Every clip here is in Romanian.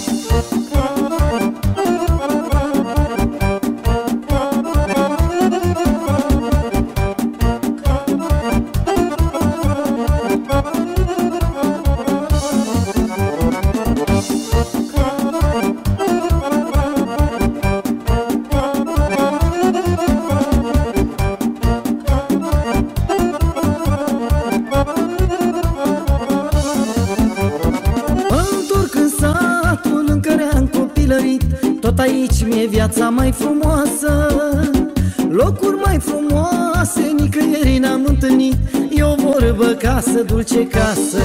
Oh, Tot aici mi-e viața mai frumoasă Locuri mai frumoase Nicăieri n-am întâlnit. E o vorbă casă, dulce casă.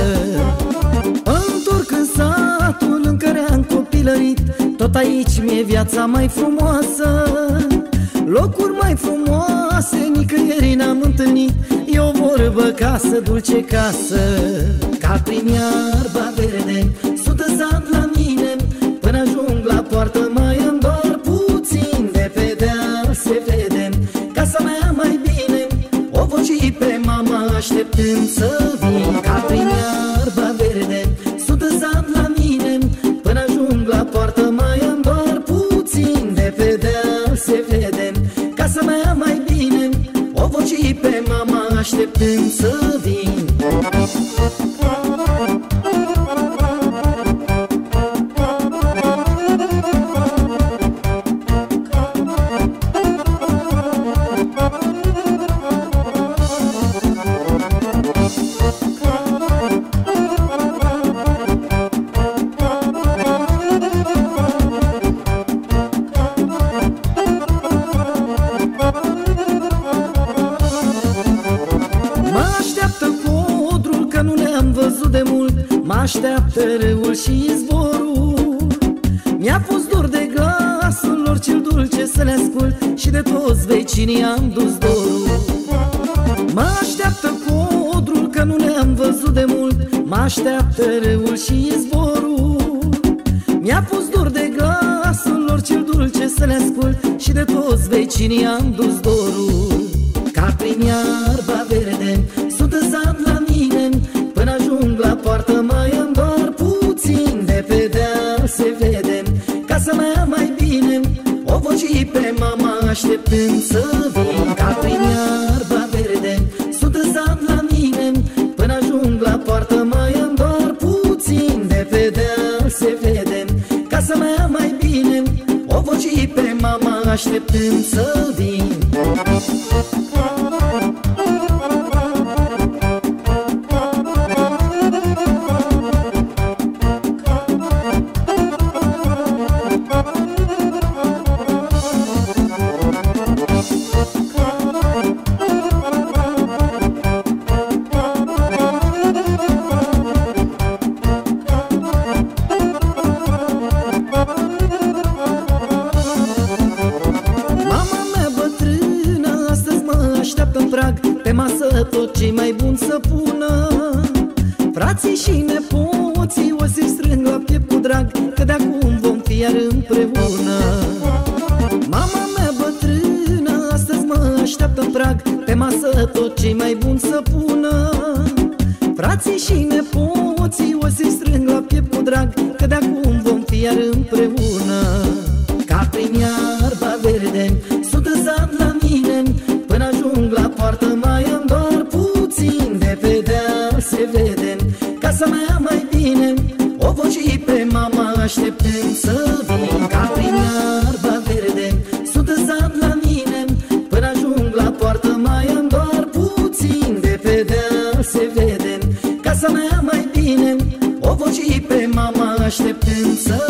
Întorc în satul în care am copilărit. Tot aici mi-e viața mai frumoasă Locuri mai frumoase Nicăieri n-am întâlnit. E o vorbă casă, dulce casă Ca prin iarba așteptând să vin Ca prin iarba verde. Sunt sat la mine Până ajung la poartă mai îmi doar puțin De pe deal se vede. Casa mea mai bine O voci pe mama așteptând să vin așteaptă râul și izvorul Mi-a fost dor de glasul lor cel dulce să le ascult. Și de toți vecinii am dus dorul. Mă așteaptă codrul că nu le-am văzut de mult. Mă așteaptă râul și izvorul Mi-a fost dor de glasul lor cel dulce să le ascult. Și de toți vecinii am dus dorul. Ca prin iarba verde se vede Casa mea mai bine. O voci pe mama așteptând să vin. Ca prin iarba verde Sunt sat la mine. Până ajung la poartă mai îmi doar puțin De pe deal se vede Casa mea mai bine. O voci pe mama așteptând să vin. prag masă tot ce mai bun să pună. Frații și nepoții o să-i strâng la piept cu drag Că de-acum vom fi iar împreună. Mama mea bătrână astăzi mă așteaptă în prag Pe masă tot ce mai bun să pună. Frații și nepoții o să-i strâng la piept cu drag Că de-acum vom fi iar împreună. Ca prin iarba verde deal se vede. Casa mea mai bine O voci pe mama așteptând să vin Ca prin iarba verde. Sunt sat la mine Până ajung la poartă mai îmi doar puțin De pe deal se vede. Casa mea mai bine O voci pe mama așteptând să vin